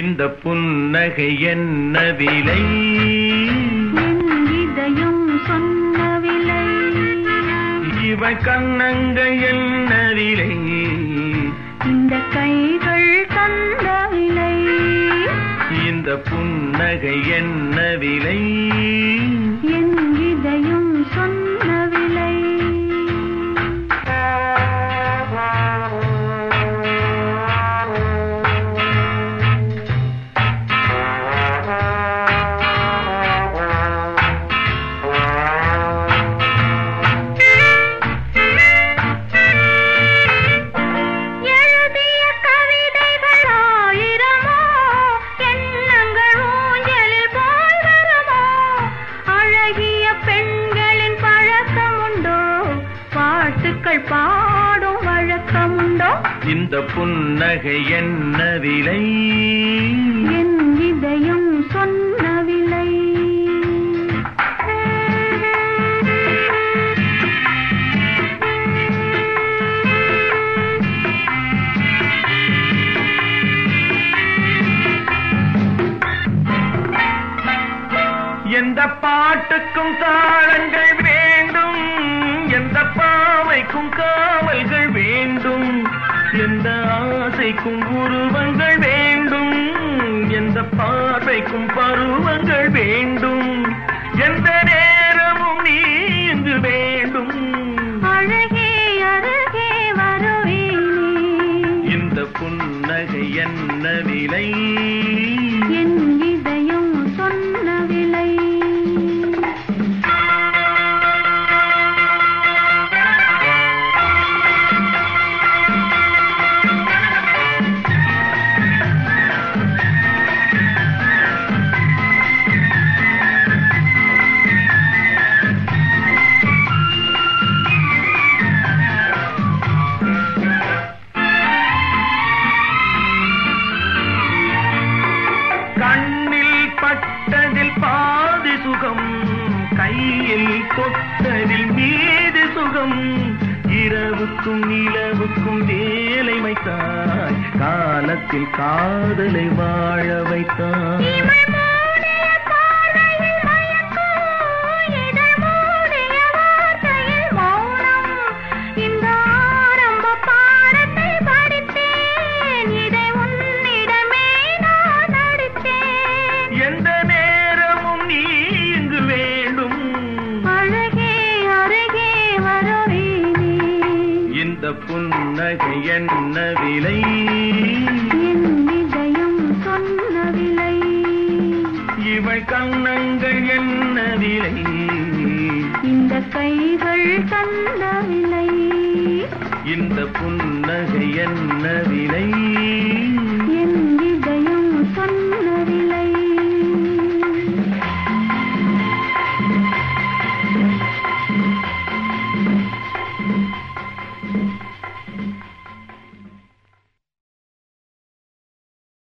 இந்த புன்னகை என்ன விலை? என் இதயம் சொன்ன விலை. இவள் கண்ணங்கள் என்ன விலை? இந்த கைகள் தந்த விலை. இந்த புன்னகை என்ன விலை? பாட்டுக்கள் பாடும் வழக்கமுண்டோ? இந்த புன்னகை என்ன விலை என் இதயம் சொன்ன விலை எந்த பாட்டுக்கும் தாளங்கள் வேண்டும். எந்த பாவைக்கும் காவல்கள் வேண்டும். எந்த ஆசைக்கும் உருவங்கள் வேண்டும். எந்த பார்வைக்கும் பருவங்கள் வேண்டும். எந்த நேரமும் நீ இங்கு வேண்டும். அழகே அருகே வருவேனே. இந்த புன்னகை என்ன விலை? கையில் தொட்டதில் மீது சுகம். இரவுக்கும் நிலவுக்கும் வேலை வைத்தாய் காலத்தில் காதலை வாழ வைத்தாய். புன்னகை என்ன விலை? என் இதயம் சொன்ன விலை. இவள் கண்ணங்கள் என்ன விலை? இந்த கைகள் தந்த விலை. இந்த புன்னகை என்ன விலை?